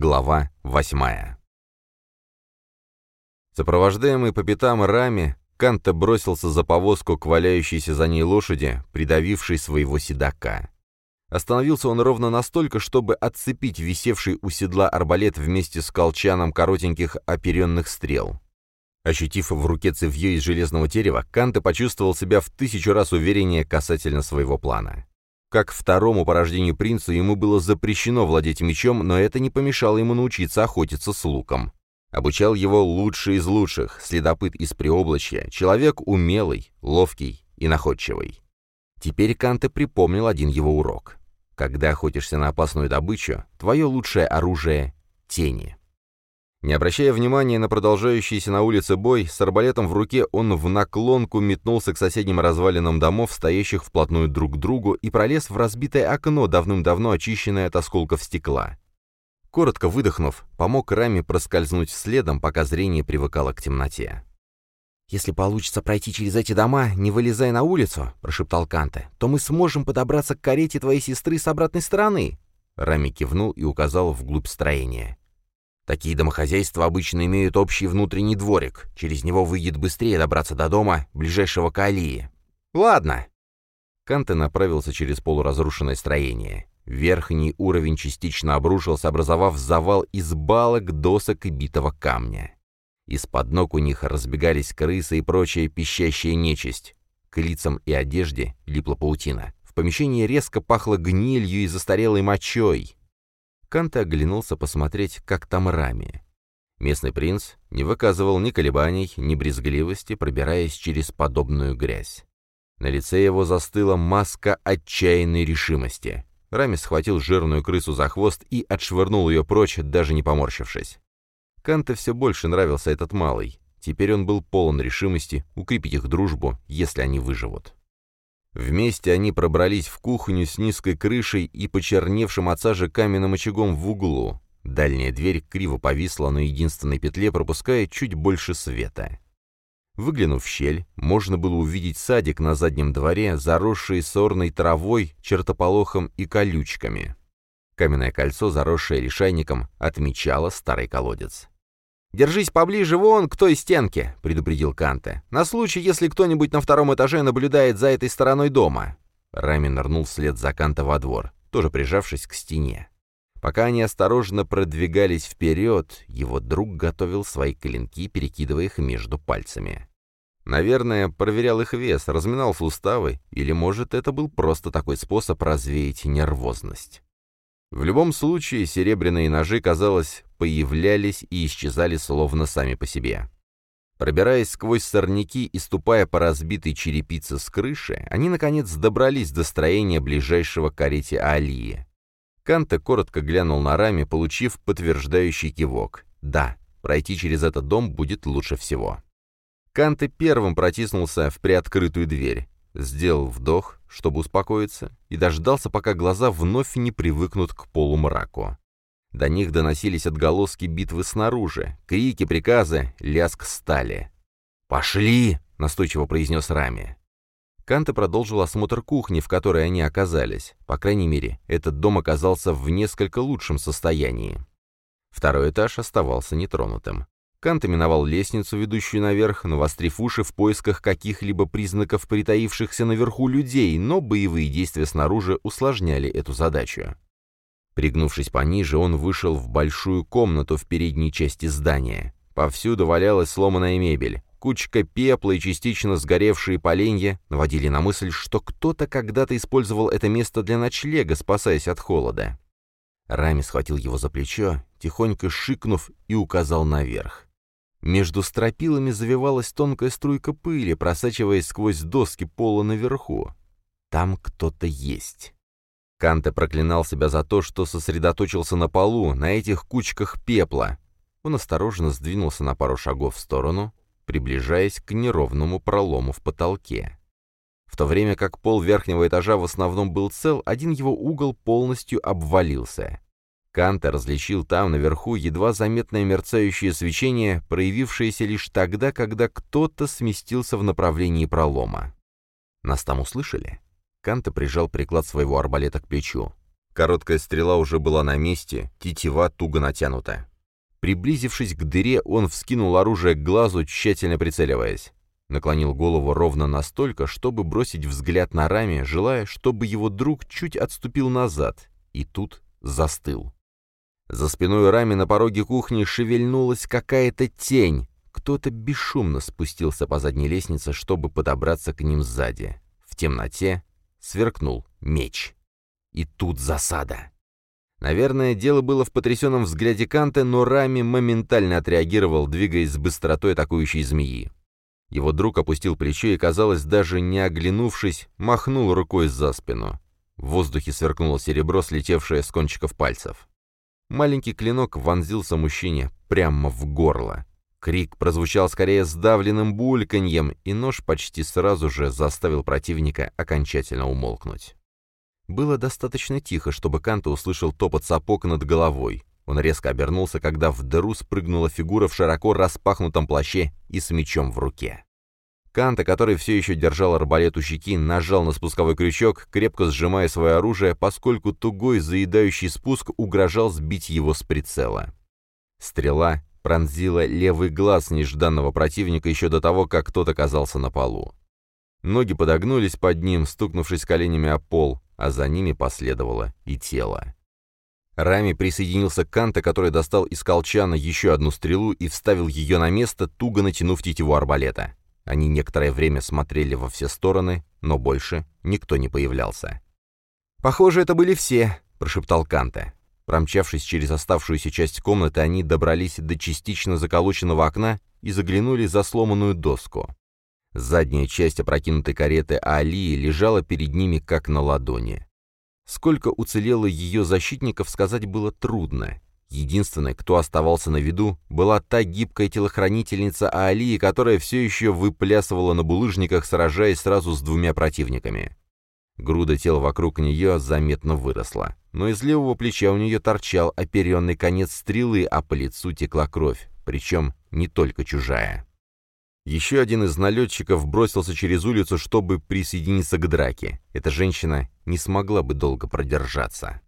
Глава восьмая. Сопровождаемый по пятам Рами, Канта бросился за повозку к валяющейся за ней лошади, придавившей своего седока. Остановился он ровно настолько, чтобы отцепить висевший у седла арбалет вместе с колчаном коротеньких оперенных стрел. Ощутив в руке цевье из железного дерева, Канте почувствовал себя в тысячу раз увереннее касательно своего плана. Как второму по рождению принцу ему было запрещено владеть мечом, но это не помешало ему научиться охотиться с луком. Обучал его лучший из лучших, следопыт из Приоблачья, человек умелый, ловкий и находчивый. Теперь Канте припомнил один его урок. Когда охотишься на опасную добычу, твое лучшее оружие — тени. Не обращая внимания на продолжающийся на улице бой, с арбалетом в руке он в наклонку метнулся к соседним развалинам домов, стоящих вплотную друг к другу, и пролез в разбитое окно, давным-давно очищенное от осколков стекла. Коротко выдохнув, помог Раме проскользнуть следом, пока зрение привыкало к темноте. «Если получится пройти через эти дома, не вылезая на улицу», — прошептал Канте, — «то мы сможем подобраться к карете твоей сестры с обратной стороны». Рами кивнул и указал вглубь строения. Такие домохозяйства обычно имеют общий внутренний дворик. Через него выйдет быстрее добраться до дома, ближайшего к Алии. Ладно. Канте направился через полуразрушенное строение. Верхний уровень частично обрушился, образовав завал из балок, досок и битого камня. Из-под ног у них разбегались крысы и прочая пищащая нечисть. К лицам и одежде липла паутина. В помещении резко пахло гнилью и застарелой мочой. Канте оглянулся посмотреть, как там Рами. Местный принц не выказывал ни колебаний, ни брезгливости, пробираясь через подобную грязь. На лице его застыла маска отчаянной решимости. Рами схватил жирную крысу за хвост и отшвырнул ее прочь, даже не поморщившись. Канте все больше нравился этот малый. Теперь он был полон решимости укрепить их дружбу, если они выживут. Вместе они пробрались в кухню с низкой крышей и почерневшим от сажи каменным очагом в углу. Дальняя дверь криво повисла на единственной петле, пропуская чуть больше света. Выглянув в щель, можно было увидеть садик на заднем дворе, заросший сорной травой, чертополохом и колючками. Каменное кольцо, заросшее лишайником, отмечало старый колодец. «Держись поближе вон к той стенке», — предупредил Канте. «На случай, если кто-нибудь на втором этаже наблюдает за этой стороной дома». Рами нырнул вслед за Канта во двор, тоже прижавшись к стене. Пока они осторожно продвигались вперед, его друг готовил свои клинки, перекидывая их между пальцами. Наверное, проверял их вес, разминал суставы, или, может, это был просто такой способ развеять нервозность. В любом случае, серебряные ножи, казалось, появлялись и исчезали словно сами по себе. Пробираясь сквозь сорняки и ступая по разбитой черепице с крыши, они, наконец, добрались до строения ближайшего карете Алии. Канте коротко глянул на раме, получив подтверждающий кивок. «Да, пройти через этот дом будет лучше всего». Канте первым протиснулся в приоткрытую дверь. Сделал вдох, чтобы успокоиться, и дождался, пока глаза вновь не привыкнут к полумраку. До них доносились отголоски битвы снаружи, крики, приказы, лязг стали. «Пошли!» — настойчиво произнес Рами. Канте продолжил осмотр кухни, в которой они оказались. По крайней мере, этот дом оказался в несколько лучшем состоянии. Второй этаж оставался нетронутым. Кант миновал лестницу, ведущую наверх, навострив уши в поисках каких-либо признаков притаившихся наверху людей, но боевые действия снаружи усложняли эту задачу. Пригнувшись пониже, он вышел в большую комнату в передней части здания. Повсюду валялась сломанная мебель. Кучка пепла и частично сгоревшие поленья наводили на мысль, что кто-то когда-то использовал это место для ночлега, спасаясь от холода. Рами схватил его за плечо, тихонько шикнув и указал наверх. Между стропилами завивалась тонкая струйка пыли, просачиваясь сквозь доски пола наверху. Там кто-то есть. Канте проклинал себя за то, что сосредоточился на полу, на этих кучках пепла. Он осторожно сдвинулся на пару шагов в сторону, приближаясь к неровному пролому в потолке. В то время как пол верхнего этажа в основном был цел, один его угол полностью обвалился. Канта различил там, наверху, едва заметное мерцающее свечение, проявившееся лишь тогда, когда кто-то сместился в направлении пролома. «Нас там услышали?» Канта прижал приклад своего арбалета к плечу. Короткая стрела уже была на месте, тетива туго натянута. Приблизившись к дыре, он вскинул оружие к глазу, тщательно прицеливаясь. Наклонил голову ровно настолько, чтобы бросить взгляд на раме, желая, чтобы его друг чуть отступил назад, и тут застыл. За спиной раме на пороге кухни шевельнулась какая-то тень. Кто-то бесшумно спустился по задней лестнице, чтобы подобраться к ним сзади. В темноте сверкнул меч. И тут засада. Наверное, дело было в потрясенном взгляде Канта, но Рами моментально отреагировал, двигаясь с быстротой атакующей змеи. Его друг опустил плечо и, казалось, даже не оглянувшись, махнул рукой за спину. В воздухе сверкнуло серебро, слетевшее с кончиков пальцев. Маленький клинок вонзился мужчине прямо в горло. Крик прозвучал скорее сдавленным бульканьем, и нож почти сразу же заставил противника окончательно умолкнуть. Было достаточно тихо, чтобы Канта услышал топот сапог над головой. Он резко обернулся, когда в дыру спрыгнула фигура в широко распахнутом плаще и с мечом в руке. Канта, который все еще держал арбалет у щеки, нажал на спусковой крючок, крепко сжимая свое оружие, поскольку тугой заедающий спуск угрожал сбить его с прицела. Стрела пронзила левый глаз нежданного противника еще до того, как тот оказался на полу. Ноги подогнулись под ним, стукнувшись коленями о пол, а за ними последовало и тело. Рами присоединился к Канта, который достал из колчана еще одну стрелу и вставил ее на место, туго натянув тетиву арбалета. Они некоторое время смотрели во все стороны, но больше никто не появлялся. «Похоже, это были все», — прошептал Канта. Промчавшись через оставшуюся часть комнаты, они добрались до частично заколоченного окна и заглянули за сломанную доску. Задняя часть опрокинутой кареты Алии лежала перед ними как на ладони. Сколько уцелело ее защитников, сказать было трудно. Единственной, кто оставался на виду, была та гибкая телохранительница Аалии, которая все еще выплясывала на булыжниках, сражаясь сразу с двумя противниками. Груда тел вокруг нее заметно выросла, но из левого плеча у нее торчал оперенный конец стрелы, а по лицу текла кровь, причем не только чужая. Еще один из налетчиков бросился через улицу, чтобы присоединиться к драке. Эта женщина не смогла бы долго продержаться.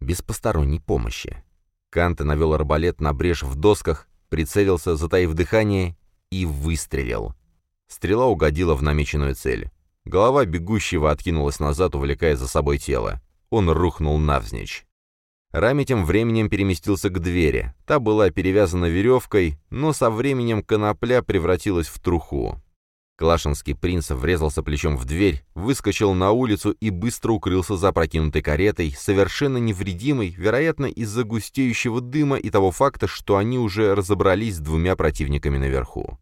Без посторонней помощи. Канта навел арбалет на брешь в досках, прицелился, затаив дыхание, и выстрелил. Стрела угодила в намеченную цель. Голова бегущего откинулась назад, увлекая за собой тело. Он рухнул навзничь. Рами тем временем переместился к двери. Та была перевязана веревкой, но со временем конопля превратилась в труху. Клашинский принц врезался плечом в дверь, выскочил на улицу и быстро укрылся за прокинутой каретой, совершенно невредимый, вероятно, из-за густеющего дыма и того факта, что они уже разобрались с двумя противниками наверху.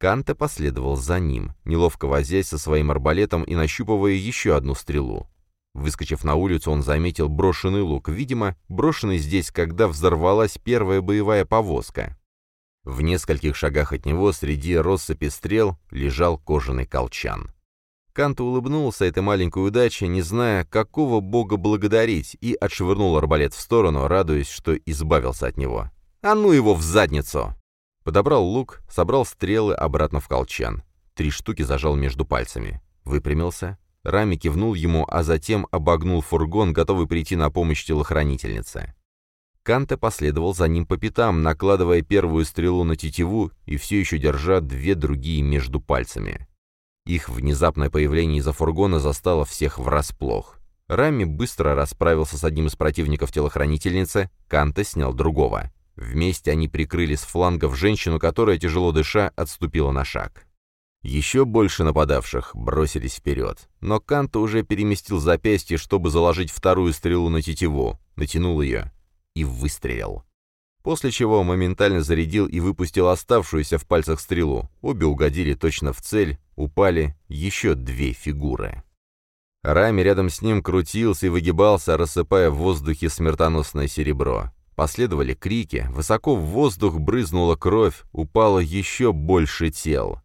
Канте последовал за ним, неловко возясь со своим арбалетом и нащупывая еще одну стрелу. Выскочив на улицу, он заметил брошенный лук, видимо, брошенный здесь, когда взорвалась первая боевая повозка. В нескольких шагах от него среди россыпи стрел лежал кожаный колчан. Кант улыбнулся этой маленькой удаче, не зная, какого бога благодарить, и отшвырнул арбалет в сторону, радуясь, что избавился от него. «А ну его в задницу!» Подобрал лук, собрал стрелы обратно в колчан. Три штуки зажал между пальцами. Выпрямился, Рами кивнул ему, а затем обогнул фургон, готовый прийти на помощь телохранительнице. Канте последовал за ним по пятам, накладывая первую стрелу на тетиву и все еще держа две другие между пальцами. Их внезапное появление из-за фургона застало всех врасплох. Рами быстро расправился с одним из противников телохранительницы, Канте снял другого. Вместе они прикрыли с флангов женщину, которая, тяжело дыша, отступила на шаг. Еще больше нападавших бросились вперед, но Канта уже переместил запястье, чтобы заложить вторую стрелу на тетиву, натянул ее и выстрелил. После чего моментально зарядил и выпустил оставшуюся в пальцах стрелу. Обе угодили точно в цель, упали еще две фигуры. Рами рядом с ним крутился и выгибался, рассыпая в воздухе смертоносное серебро. Последовали крики, высоко в воздух брызнула кровь, упало еще больше тел.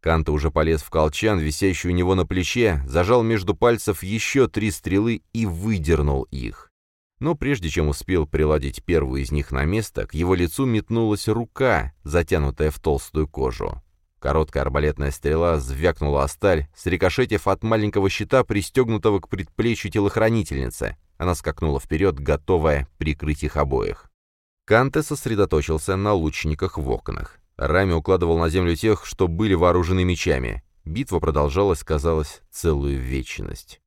Канта уже полез в колчан, висящий у него на плече, зажал между пальцев еще три стрелы и выдернул их. Но прежде чем успел приладить первую из них на место, к его лицу метнулась рука, затянутая в толстую кожу. Короткая арбалетная стрела звякнула о сталь, срикошетив от маленького щита, пристегнутого к предплечью телохранительницы. Она скакнула вперед, готовая прикрыть их обоих. Канте сосредоточился на лучниках в окнах. Рами укладывал на землю тех, что были вооружены мечами. Битва продолжалась, казалось, целую вечность.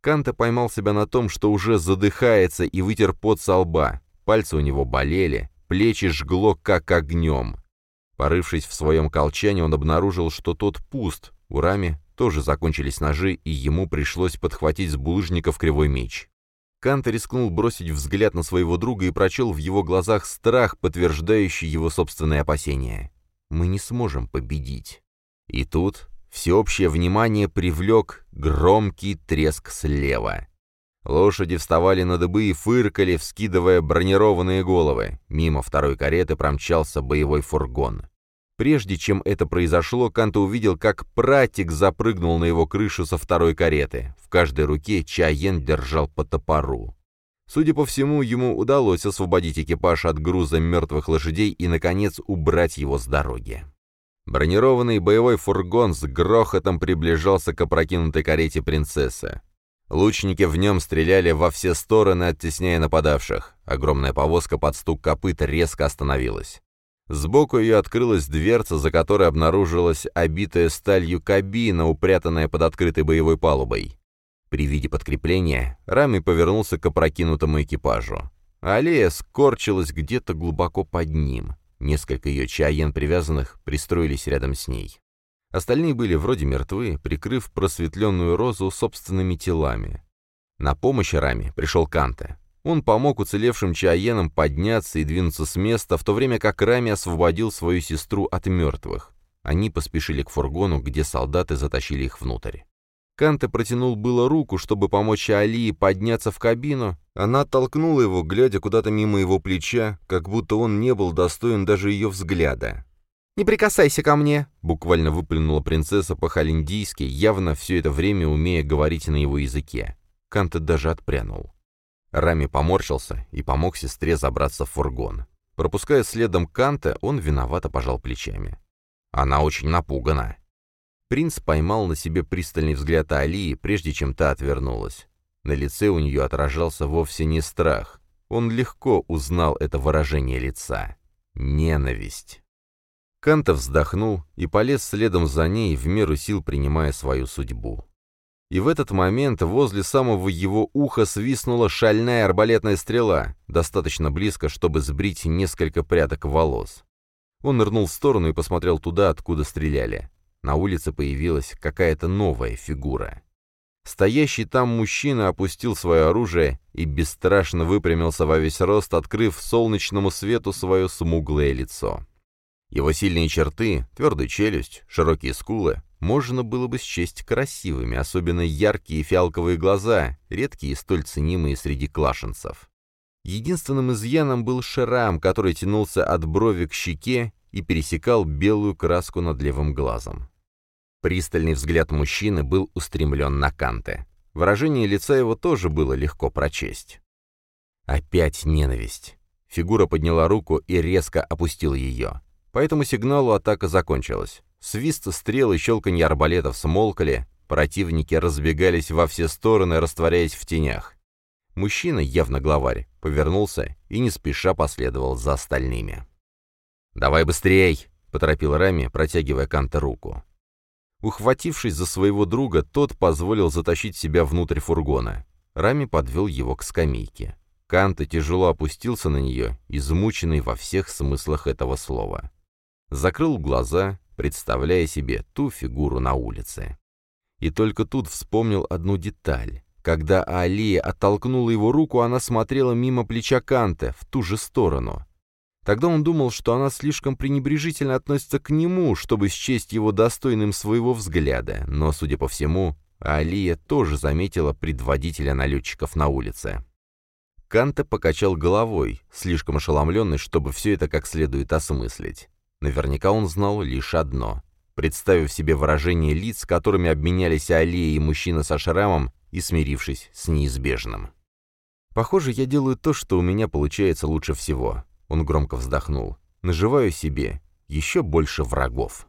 Канте поймал себя на том, что уже задыхается и вытер пот со лба. Пальцы у него болели, плечи жгло как огнем. Порывшись в своем колчане, он обнаружил, что тот пуст. У Рами тоже закончились ножи, и ему пришлось подхватить с булыжников кривой меч. Канта рискнул бросить взгляд на своего друга и прочел в его глазах страх, подтверждающий его собственные опасения. «Мы не сможем победить». И тут всеобщее внимание привлек громкий треск слева. Лошади вставали на дыбы и фыркали, вскидывая бронированные головы. Мимо второй кареты промчался боевой фургон. Прежде чем это произошло, Канта увидел, как пратик запрыгнул на его крышу со второй кареты. В каждой руке Чаен держал по топору. Судя по всему, ему удалось освободить экипаж от груза мертвых лошадей и, наконец, убрать его с дороги. Бронированный боевой фургон с грохотом приближался к опрокинутой карете принцессы. Лучники в нем стреляли во все стороны, оттесняя нападавших. Огромная повозка под стук копыт резко остановилась. Сбоку ее открылась дверца, за которой обнаружилась обитая сталью кабина, упрятанная под открытой боевой палубой. При виде подкрепления Рами повернулся к опрокинутому экипажу. Аллея скорчилась где-то глубоко под ним. Несколько ее чаен привязанных пристроились рядом с ней. Остальные были вроде мертвы, прикрыв просветленную розу собственными телами. На помощь Раме пришел Канте. Он помог уцелевшим чаенам подняться и двинуться с места, в то время как Рами освободил свою сестру от мертвых. Они поспешили к фургону, где солдаты затащили их внутрь. Канте протянул было руку, чтобы помочь Алии подняться в кабину. Она оттолкнула его, глядя куда-то мимо его плеча, как будто он не был достоин даже ее взгляда. «Не прикасайся ко мне!» — буквально выплюнула принцесса по-холиндийски, явно все это время умея говорить на его языке. Канте даже отпрянул. Рами поморщился и помог сестре забраться в фургон. Пропуская следом Канте, он виновато пожал плечами. Она очень напугана. Принц поймал на себе пристальный взгляд Алии, прежде чем та отвернулась. На лице у нее отражался вовсе не страх. Он легко узнал это выражение лица. Ненависть. Канта вздохнул и полез следом за ней, в меру сил принимая свою судьбу. И в этот момент возле самого его уха свистнула шальная арбалетная стрела, достаточно близко, чтобы сбрить несколько прядок волос. Он нырнул в сторону и посмотрел туда, откуда стреляли. На улице появилась какая-то новая фигура. Стоящий там мужчина опустил свое оружие и бесстрашно выпрямился во весь рост, открыв солнечному свету свое смуглое лицо. Его сильные черты, твердая челюсть, широкие скулы можно было бы счесть красивыми, особенно яркие фиалковые глаза, редкие и столь ценимые среди клашенцев. Единственным изъяном был шрам, который тянулся от брови к щеке и пересекал белую краску над левым глазом. Пристальный взгляд мужчины был устремлен на Канте. Выражение лица его тоже было легко прочесть. Опять ненависть. Фигура подняла руку и резко опустила ее. По этому сигналу атака закончилась. Свист стрел и щелканье арбалетов смолкали, противники разбегались во все стороны, растворяясь в тенях. Мужчина, явно главарь, повернулся и не спеша последовал за остальными. «Давай быстрей!» — поторопил Рами, протягивая Канта руку. Ухватившись за своего друга, тот позволил затащить себя внутрь фургона. Рами подвел его к скамейке. Канта тяжело опустился на нее, измученный во всех смыслах этого слова закрыл глаза, представляя себе ту фигуру на улице. И только тут вспомнил одну деталь. Когда Алия оттолкнула его руку, она смотрела мимо плеча Канте, в ту же сторону. Тогда он думал, что она слишком пренебрежительно относится к нему, чтобы счесть его достойным своего взгляда, но, судя по всему, Алия тоже заметила предводителя налетчиков на улице. Канте покачал головой, слишком ошеломленный, чтобы все это как следует осмыслить. Наверняка он знал лишь одно. Представив себе выражение лиц, которыми обменялись Алия и мужчина со шрамом, и смирившись с неизбежным. «Похоже, я делаю то, что у меня получается лучше всего», — он громко вздохнул. «Наживаю себе еще больше врагов».